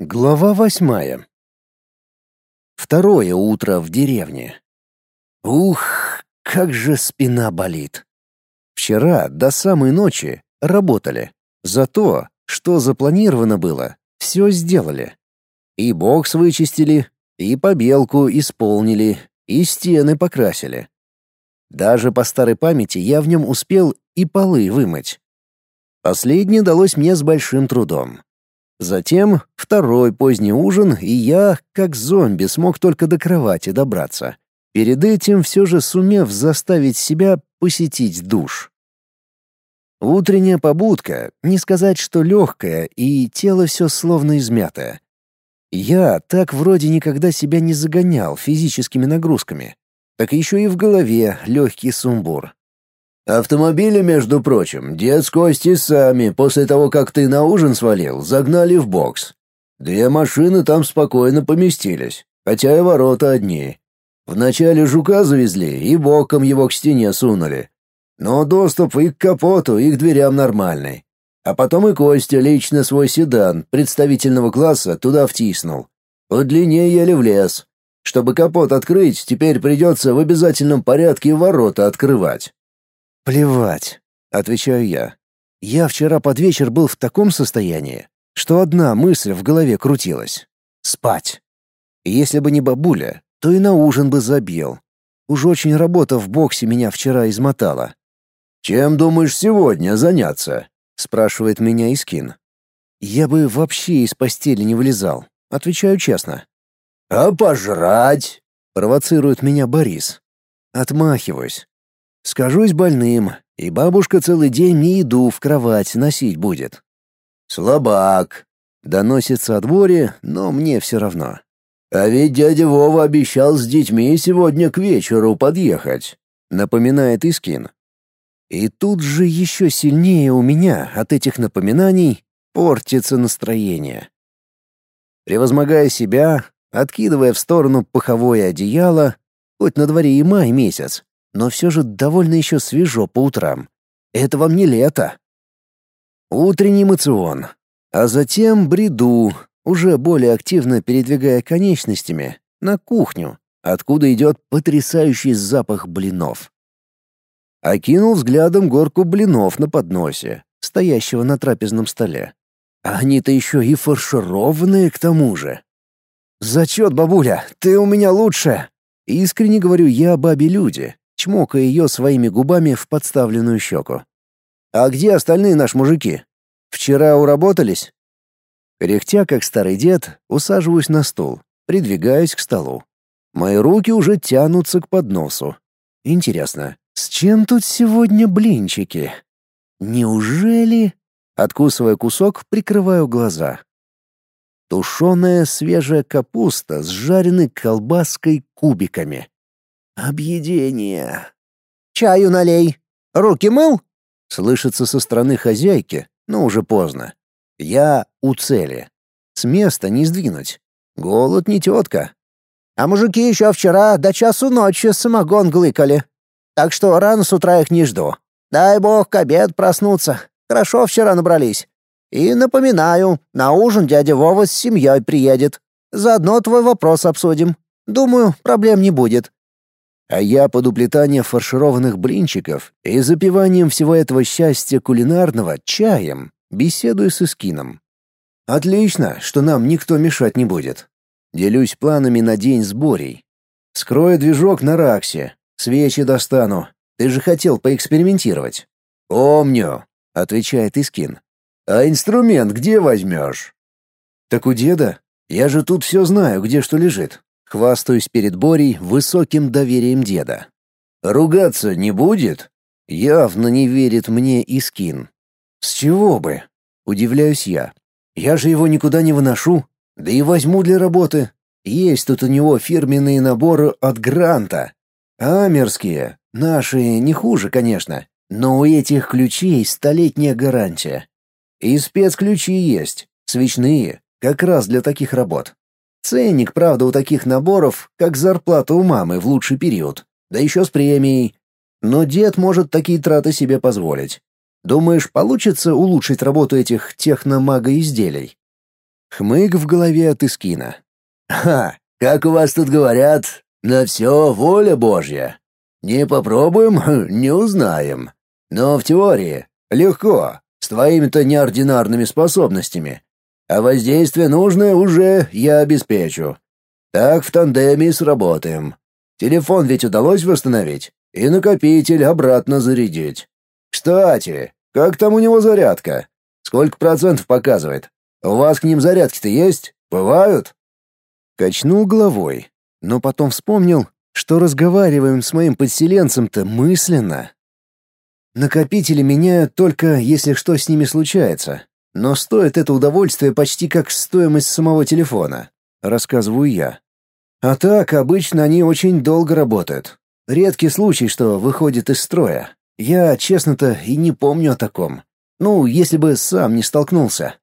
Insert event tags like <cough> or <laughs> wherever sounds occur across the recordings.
Глава восьмая. Второе утро в деревне. Ух, как же спина болит. Вчера до самой ночи работали. За то, что запланировано было, все сделали. И бокс вычистили, и побелку исполнили, и стены покрасили. Даже по старой памяти я в нем успел и полы вымыть. Последнее далось мне с большим трудом. Затем второй поздний ужин, и я, как зомби, смог только до кровати добраться. Перед этим все же сумев заставить себя посетить душ. Утренняя побудка, не сказать, что легкая, и тело все словно измятое. Я так вроде никогда себя не загонял физическими нагрузками. Так еще и в голове легкий сумбур. Автомобили, между прочим, дед с Костей сами, после того, как ты на ужин свалил, загнали в бокс. Две машины там спокойно поместились, хотя и ворота одни. Вначале жука завезли и боком его к стене сунули. Но доступ и к капоту, и к дверям нормальный. А потом и Костя лично свой седан представительного класса туда втиснул. По длине еле влез. Чтобы капот открыть, теперь придется в обязательном порядке ворота открывать. «Плевать», — отвечаю я. «Я вчера под вечер был в таком состоянии, что одна мысль в голове крутилась — спать. если бы не бабуля, то и на ужин бы забил. Уж очень работа в боксе меня вчера измотала». «Чем думаешь сегодня заняться?» — спрашивает меня Искин. «Я бы вообще из постели не вылезал», — отвечаю честно. «А пожрать?» — провоцирует меня Борис. Отмахиваюсь. Скажусь больным, и бабушка целый день мне еду в кровать носить будет. «Слабак!» — доносится о дворе, но мне все равно. «А ведь дядя Вова обещал с детьми сегодня к вечеру подъехать», — напоминает Искин. И тут же еще сильнее у меня от этих напоминаний портится настроение. Превозмогая себя, откидывая в сторону пуховое одеяло, хоть на дворе и май месяц, но все же довольно еще свежо по утрам. Это вам не лето. Утренний эмоцион. А затем бреду, уже более активно передвигая конечностями, на кухню, откуда идет потрясающий запах блинов. Окинул взглядом горку блинов на подносе, стоящего на трапезном столе. Они-то еще и фаршированные к тому же. «Зачет, бабуля, ты у меня лучше!» Искренне говорю я бабе-люди, чмокая ее своими губами в подставленную щеку. «А где остальные наши мужики? Вчера уработались?» Кряхтя, как старый дед, усаживаюсь на стул, придвигаюсь к столу. Мои руки уже тянутся к подносу. Интересно, с чем тут сегодня блинчики? Неужели... Откусывая кусок, прикрываю глаза. Тушеная свежая капуста с жареной колбаской кубиками. Объедение. «Чаю налей. Руки мыл?» Слышится со стороны хозяйки, но уже поздно. Я у цели. С места не сдвинуть. Голод не тетка. А мужики еще вчера до часу ночи самогон глыкали. Так что рано с утра их не жду. Дай бог к обед проснуться. Хорошо вчера набрались. И напоминаю, на ужин дядя Вова с семьей приедет. Заодно твой вопрос обсудим. Думаю, проблем не будет а я под уплетание фаршированных блинчиков и запиванием всего этого счастья кулинарного чаем беседую с Искином. Отлично, что нам никто мешать не будет. Делюсь планами на день с Борей. Скрою движок на Раксе, свечи достану. Ты же хотел поэкспериментировать. Помню, отвечает Искин. А инструмент где возьмешь? Так у деда. Я же тут все знаю, где что лежит. Хвастаюсь перед Борей высоким доверием деда. «Ругаться не будет?» Явно не верит мне Искин. «С чего бы?» — удивляюсь я. «Я же его никуда не выношу, да и возьму для работы. Есть тут у него фирменные наборы от Гранта. Амерские, наши не хуже, конечно, но у этих ключей столетняя гарантия. И спецключи есть, свечные, как раз для таких работ. Ценник, правда, у таких наборов, как зарплата у мамы в лучший период, да еще с премией. Но дед может такие траты себе позволить. Думаешь, получится улучшить работу этих техномага-изделий? Хмык в голове от Искина. «Ха, как у вас тут говорят, на все воля Божья. Не попробуем <laughs> — не узнаем. Но в теории легко, с твоими-то неординарными способностями. А воздействие нужное уже я обеспечу. Так в тандеме и сработаем. Телефон ведь удалось восстановить, и накопитель обратно зарядить. Кстати, как там у него зарядка? Сколько процентов показывает? У вас к ним зарядки-то есть? Бывают? Качнул головой, но потом вспомнил, что разговариваем с моим подселенцем-то мысленно. Накопители меняют только, если что с ними случается. Но стоит это удовольствие почти как стоимость самого телефона, рассказываю я. А так, обычно они очень долго работают. Редкий случай, что выходит из строя. Я, честно-то, и не помню о таком. Ну, если бы сам не столкнулся.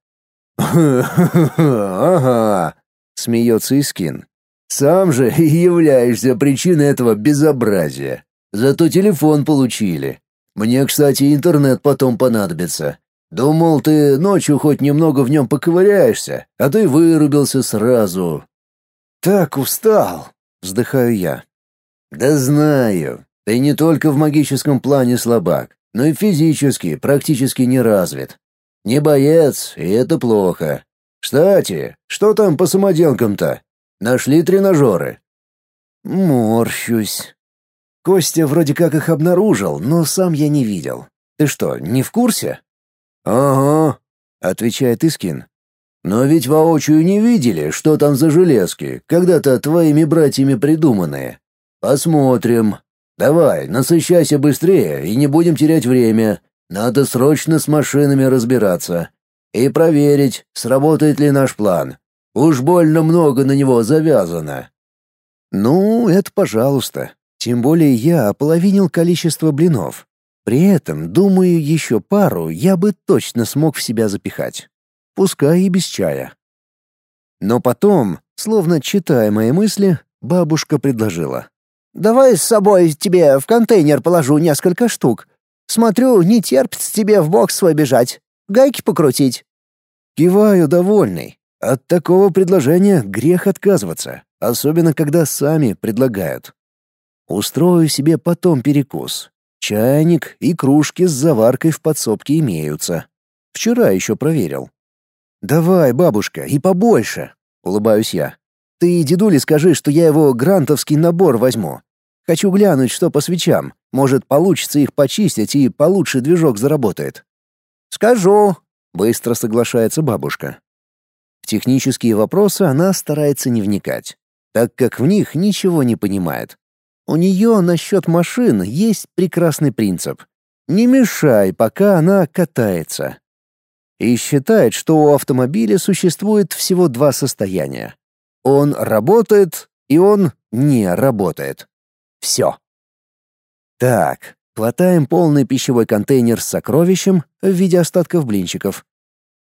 «Ага», — смеется Искин. «Сам же и являешься причиной этого безобразия. Зато телефон получили. Мне, кстати, интернет потом понадобится. Думал, ты ночью хоть немного в нем поковыряешься, а ты вырубился сразу. «Так устал», — вздыхаю я. «Да знаю. Ты не только в магическом плане слабак, но и физически практически не развит. Не боец, и это плохо. Кстати, что там по самоделкам-то? Нашли тренажеры?» Морщусь. Костя вроде как их обнаружил, но сам я не видел. Ты что, не в курсе? «Ага», — отвечает Искин. Но ведь воочию не видели, что там за железки, когда-то твоими братьями придуманные. Посмотрим. Давай, насыщайся быстрее и не будем терять время. Надо срочно с машинами разбираться. И проверить, сработает ли наш план. Уж больно много на него завязано. Ну, это пожалуйста. Тем более я ополовинил количество блинов. При этом, думаю, еще пару я бы точно смог в себя запихать пускай и без чая. Но потом, словно читая мои мысли, бабушка предложила. «Давай с собой тебе в контейнер положу несколько штук. Смотрю, не терпится тебе в бокс свой бежать. Гайки покрутить». Киваю довольный. От такого предложения грех отказываться, особенно когда сами предлагают. Устрою себе потом перекус. Чайник и кружки с заваркой в подсобке имеются. Вчера еще проверил. «Давай, бабушка, и побольше!» — улыбаюсь я. «Ты дедуле скажи, что я его грантовский набор возьму. Хочу глянуть, что по свечам. Может, получится их почистить, и получше движок заработает». «Скажу», — быстро соглашается бабушка. В технические вопросы она старается не вникать, так как в них ничего не понимает. У нее насчет машин есть прекрасный принцип. Не мешай, пока она катается и считает, что у автомобиля существует всего два состояния. Он работает, и он не работает. Все. Так, хватаем полный пищевой контейнер с сокровищем в виде остатков блинчиков.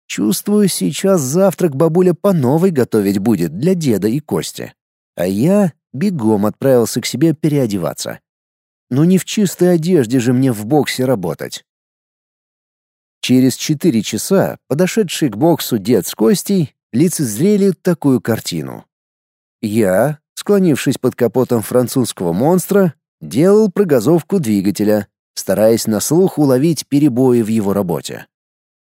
Чувствую, сейчас завтрак бабуля по новой готовить будет для деда и Кости. А я бегом отправился к себе переодеваться. Ну не в чистой одежде же мне в боксе работать. Через четыре часа подошедший к боксу дед с Костей лицезрели такую картину. Я, склонившись под капотом французского монстра, делал прогазовку двигателя, стараясь на слух уловить перебои в его работе.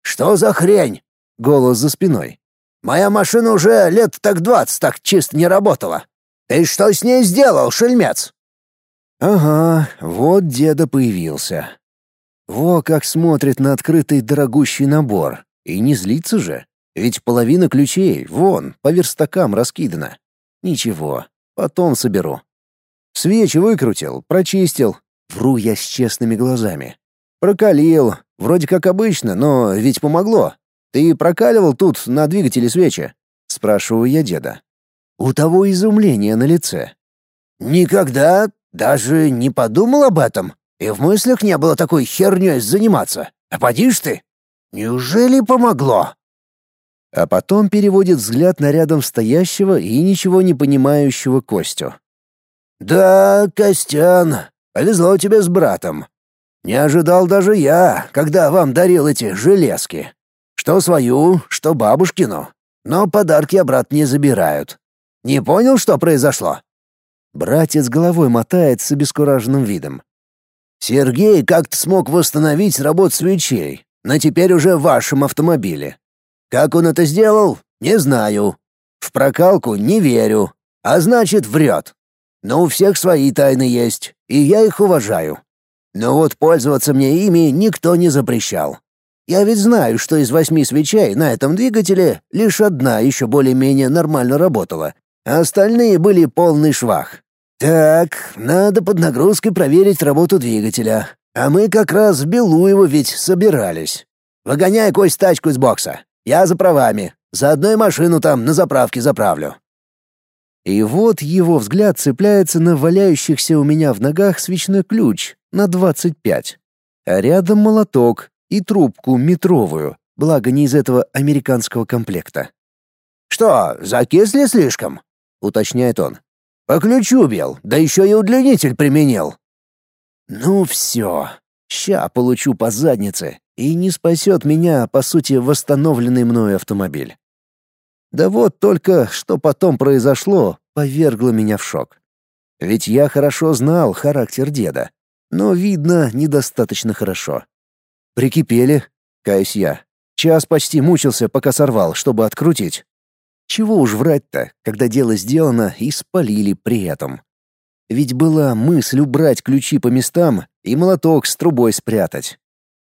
«Что за хрень?» — голос за спиной. «Моя машина уже лет так двадцать так чисто не работала. Ты что с ней сделал, шельмец?» «Ага, вот деда появился. Во как смотрит на открытый дорогущий набор. И не злится же. Ведь половина ключей, вон, по верстакам раскидана. Ничего, потом соберу. Свечи выкрутил, прочистил. Вру я с честными глазами. Прокалил, вроде как обычно, но ведь помогло. Ты прокаливал тут на двигателе свечи? Спрашиваю я деда. У того изумление на лице. Никогда даже не подумал об этом. И в мыслях не было такой херней заниматься. А поди ты! Неужели помогло?» А потом переводит взгляд на рядом стоящего и ничего не понимающего Костю. «Да, Костян, повезло тебе с братом. Не ожидал даже я, когда вам дарил эти железки. Что свою, что бабушкину. но подарки обратно не забирают. Не понял, что произошло?» Братец головой мотает с обескураженным видом. «Сергей как-то смог восстановить работу свечей, но теперь уже в вашем автомобиле. Как он это сделал, не знаю. В прокалку не верю, а значит, врет. Но у всех свои тайны есть, и я их уважаю. Но вот пользоваться мне ими никто не запрещал. Я ведь знаю, что из восьми свечей на этом двигателе лишь одна еще более-менее нормально работала, а остальные были полный швах. Так, надо под нагрузкой проверить работу двигателя. А мы как раз в Белуево ведь собирались. Выгоняй кость тачку из бокса. Я за правами. Заодно и машину там на заправке заправлю. И вот его взгляд цепляется на валяющихся у меня в ногах свечной ключ на 25. А рядом молоток и трубку метровую, благо не из этого американского комплекта. «Что, закисли слишком?» — уточняет он. «По ключу бил, да еще и удлинитель применил». «Ну все, ща получу по заднице, и не спасет меня, по сути, восстановленный мною автомобиль. Да вот только что потом произошло, повергло меня в шок. Ведь я хорошо знал характер деда, но, видно, недостаточно хорошо. Прикипели, каюсь я. Час почти мучился, пока сорвал, чтобы открутить. Чего уж врать-то, когда дело сделано и спалили при этом. Ведь была мысль убрать ключи по местам и молоток с трубой спрятать.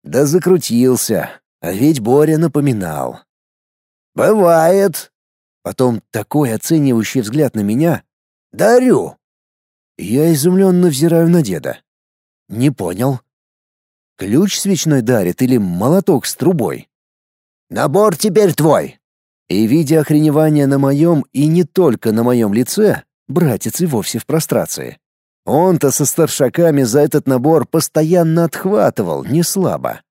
Да закрутился, а ведь Боря напоминал. «Бывает», Потом такой оценивающий взгляд на меня. «Дарю!» Я изумленно взираю на деда. Не понял. Ключ свечной дарит или молоток с трубой? «Набор теперь твой!» И, видя охреневание на моем и не только на моем лице, братец и вовсе в прострации. Он-то со старшаками за этот набор постоянно отхватывал, не слабо.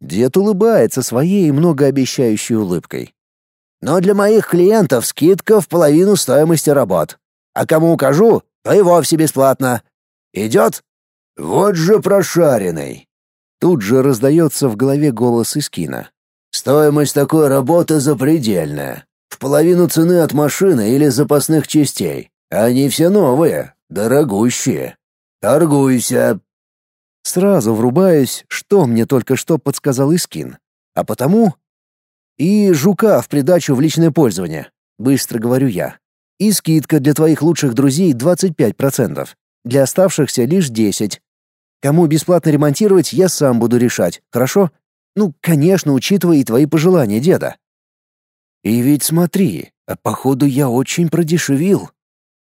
Дед улыбается своей многообещающей улыбкой. Но для моих клиентов скидка в половину стоимости работ. А кому укажу, то и вовсе бесплатно. Идет? Вот же прошаренный. Тут же раздается в голове голос из кино. Стоимость такой работы запредельная. В половину цены от машины или запасных частей. Они все новые, дорогущие. Торгуйся. Сразу врубаюсь, что мне только что подсказал Искин. А потому и жука в придачу в личное пользование, быстро говорю я. И скидка для твоих лучших друзей 25%, для оставшихся лишь 10. Кому бесплатно ремонтировать, я сам буду решать, хорошо? Ну, конечно, учитывая и твои пожелания, деда. И ведь смотри, а походу я очень продешевил.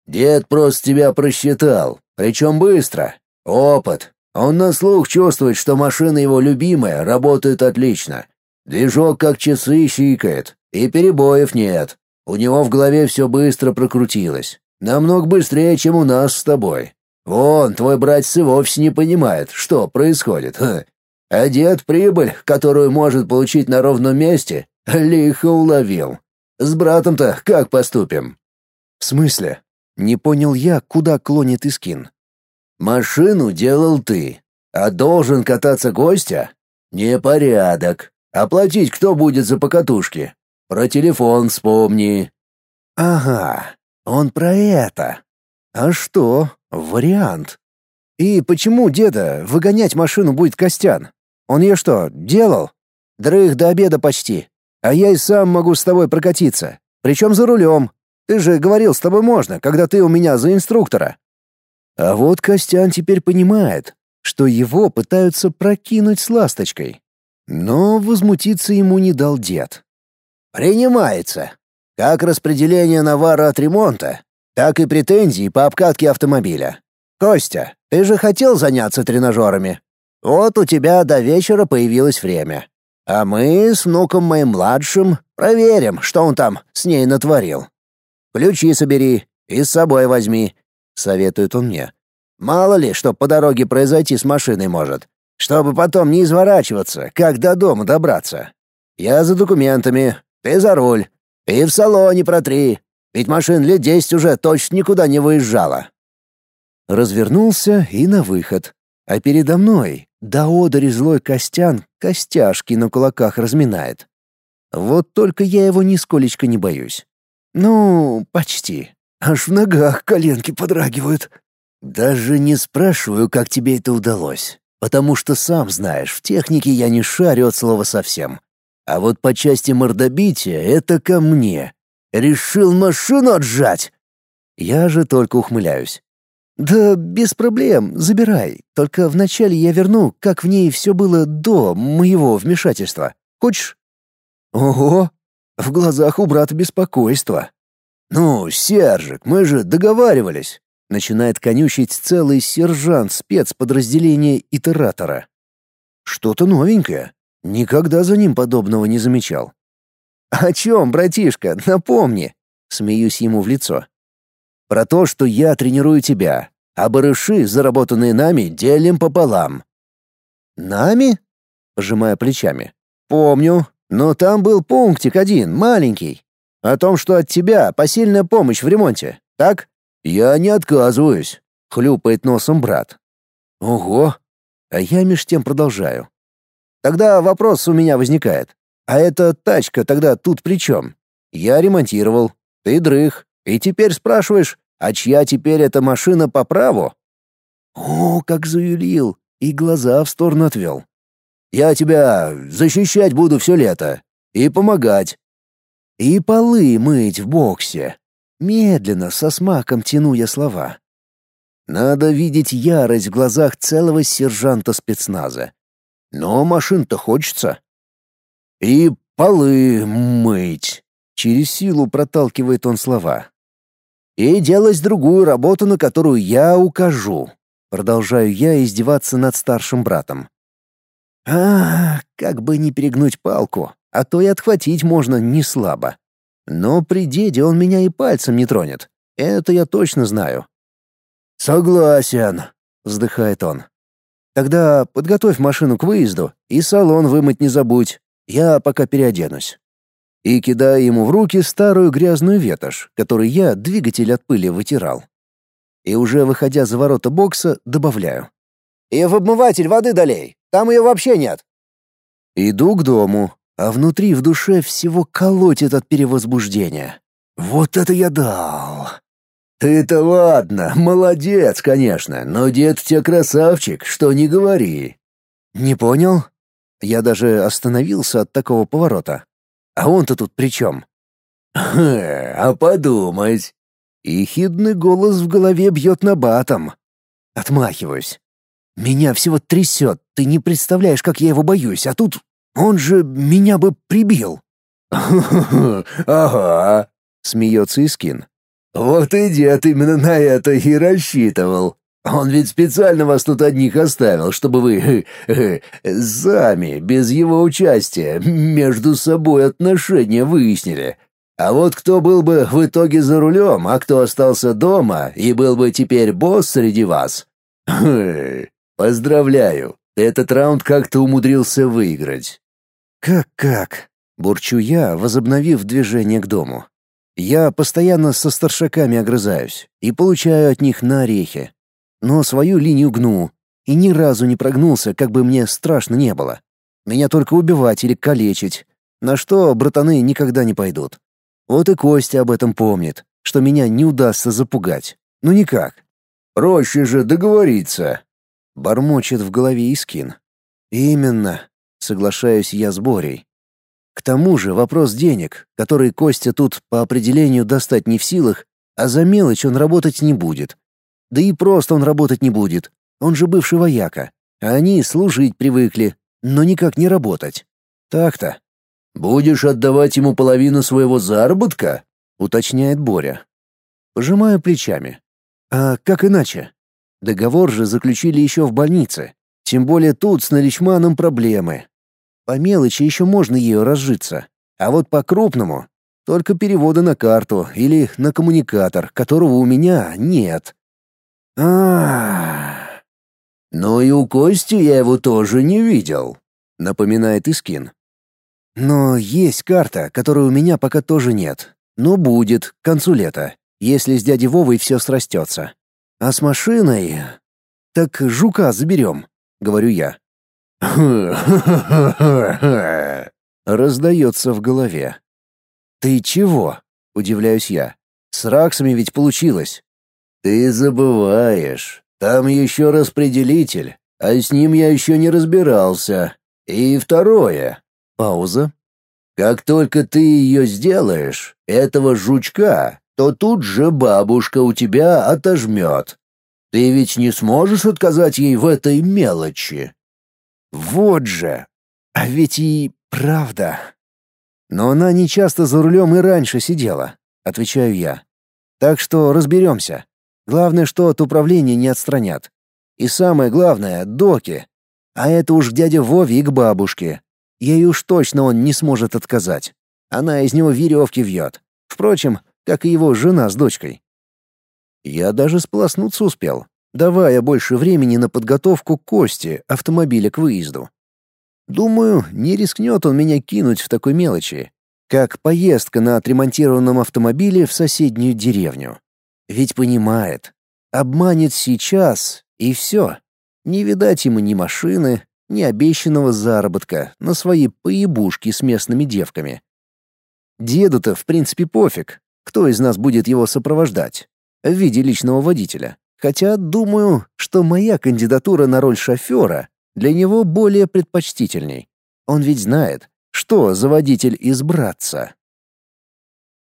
Дед просто тебя просчитал, причем быстро. Опыт. Он на слух чувствует, что машина его любимая, работает отлично. Движок как часы щикает, и перебоев нет. У него в голове все быстро прокрутилось. Намного быстрее, чем у нас с тобой. Вон, твой братец и вовсе не понимает, что происходит. Ха. А дед прибыль, которую может получить на ровном месте, лихо уловил. С братом-то как поступим? В смысле? Не понял я, куда клонит Искин. Машину делал ты, а должен кататься гостя? Непорядок. Оплатить кто будет за покатушки? Про телефон вспомни. Ага, он про это. А что? Вариант. И почему деда выгонять машину будет Костян? Он ее что, делал? Дрых до обеда почти. А я и сам могу с тобой прокатиться. Причем за рулем. Ты же говорил, с тобой можно, когда ты у меня за инструктора. А вот Костян теперь понимает, что его пытаются прокинуть с ласточкой. Но возмутиться ему не дал дед. «Принимается. Как распределение навара от ремонта, так и претензии по обкатке автомобиля. Костя, ты же хотел заняться тренажерами. Вот у тебя до вечера появилось время. А мы с внуком моим младшим проверим, что он там с ней натворил. Ключи собери и с собой возьми», — советует он мне. «Мало ли, что по дороге произойти с машиной может чтобы потом не изворачиваться, как до дома добраться. Я за документами, ты за руль. И в салоне протри, ведь машин лет десять уже точно никуда не выезжала». Развернулся и на выход. А передо мной до одери злой Костян костяшки на кулаках разминает. Вот только я его нисколечко не боюсь. Ну, почти. Аж в ногах коленки подрагивают. Даже не спрашиваю, как тебе это удалось, потому что сам знаешь, в технике я не шарю от слова совсем. А вот по части мордобития это ко мне. Решил машину отжать. Я же только ухмыляюсь. Да без проблем, забирай. Только вначале я верну, как в ней все было до моего вмешательства. Хочешь? Ого, в глазах у брата беспокойство. Ну, Сержик, мы же договаривались. Начинает конючить целый сержант спецподразделения итератора. Что-то новенькое. Никогда за ним подобного не замечал. «О чем, братишка? Напомни!» Смеюсь ему в лицо. «Про то, что я тренирую тебя, а барыши, заработанные нами, делим пополам». «Нами?» Пожимая плечами. «Помню, но там был пунктик один, маленький. О том, что от тебя посильная помощь в ремонте, так?» «Я не отказываюсь», — хлюпает носом брат. «Ого!» А я меж тем продолжаю. «Тогда вопрос у меня возникает. А эта тачка тогда тут при чем? Я ремонтировал, ты дрых, и теперь спрашиваешь, а чья теперь эта машина по праву?» О, как заюлил, и глаза в сторону отвел. «Я тебя защищать буду все лето и помогать. И полы мыть в боксе. Медленно, со смаком тяну я слова. Надо видеть ярость в глазах целого сержанта спецназа. Но машин-то хочется. И полы мыть. Через силу проталкивает он слова. И делать другую работу, на которую я укажу. Продолжаю я издеваться над старшим братом. А, как бы не перегнуть палку, а то и отхватить можно не слабо. Но при деде он меня и пальцем не тронет. Это я точно знаю. Согласен, вздыхает он. Тогда подготовь машину к выезду и салон вымыть не забудь. Я пока переоденусь. И кидаю ему в руки старую грязную ветошь, которой я двигатель от пыли вытирал. И уже выходя за ворота бокса, добавляю. «И в обмыватель воды долей, там ее вообще нет». Иду к дому, а внутри в душе всего колотит от перевозбуждения. Вот это я дал! Ты-то ладно, молодец, конечно, но дед тебе красавчик, что не говори. Не понял? Я даже остановился от такого поворота. А он-то тут при чем? а подумать. И хидный голос в голове бьет на батом. Отмахиваюсь. Меня всего трясет, ты не представляешь, как я его боюсь, а тут он же меня бы прибил. <laughs> Ага, смеется Искин. Вот и дед именно на это и рассчитывал. Он ведь специально вас тут одних оставил, чтобы вы сами, без его участия, между собой отношения выяснили. А вот кто был бы в итоге за рулем, а кто остался дома и был бы теперь босс среди вас? Поздравляю, этот раунд как-то умудрился выиграть. «Как-как?» — бурчу я, возобновив движение к дому. Я постоянно со старшаками огрызаюсь и получаю от них на орехи. Но свою линию гну, и ни разу не прогнулся, как бы мне страшно не было. Меня только убивать или калечить, на что братаны никогда не пойдут. Вот и Костя об этом помнит, что меня не удастся запугать. Ну никак. «Проще же договориться», — бормочет в голове Искин. «Именно. Соглашаюсь я с Борей. К тому же вопрос денег, который Костя тут по определению достать не в силах, а за мелочь он работать не будет. Да и просто он работать не будет. Он же бывший вояка. А они служить привыкли, но никак не работать. Так-то. «Будешь отдавать ему половину своего заработка?» — уточняет Боря. Пожимаю плечами. «А как иначе? Договор же заключили еще в больнице. Тем более тут с наличманом проблемы. По мелочи еще можно ею разжиться. А вот по-крупному — только переводы на карту или на коммуникатор, которого у меня нет. А. «Ну и у Кости я его тоже не видел», — напоминает Искин. «Но есть карта, которой у меня пока тоже нет. Но будет, к концу лета, если с дядей Вовой все срастется. А с машиной... Так жука заберем», — говорю я. <laughs> Раздается в голове. «Ты чего?» — удивляюсь я. «С раксами ведь получилось». «Ты забываешь. Там еще распределитель, а с ним я еще не разбирался. И второе». Пауза. «Как только ты ее сделаешь, этого жучка, то тут же бабушка у тебя отожмет. Ты ведь не сможешь отказать ей в этой мелочи». «Вот же! А ведь и правда!» «Но она не часто за рулем и раньше сидела», — отвечаю я. «Так что разберемся. Главное, что от управления не отстранят. И самое главное — доки. А это уж к дяде Вове и к бабушке. Ей уж точно он не сможет отказать. Она из него веревки вьет. Впрочем, как и его жена с дочкой. Я даже сполоснуться успел, давая больше времени на подготовку кости автомобиля к выезду. Думаю, не рискнет он меня кинуть в такой мелочи, как поездка на отремонтированном автомобиле в соседнюю деревню. Ведь понимает, обманет сейчас, и все. Не видать ему ни машины, ни обещанного заработка на свои поебушки с местными девками. Деду-то, в принципе, пофиг, кто из нас будет его сопровождать в виде личного водителя. Хотя думаю, что моя кандидатура на роль шофера для него более предпочтительней. Он ведь знает, что за водитель из братца.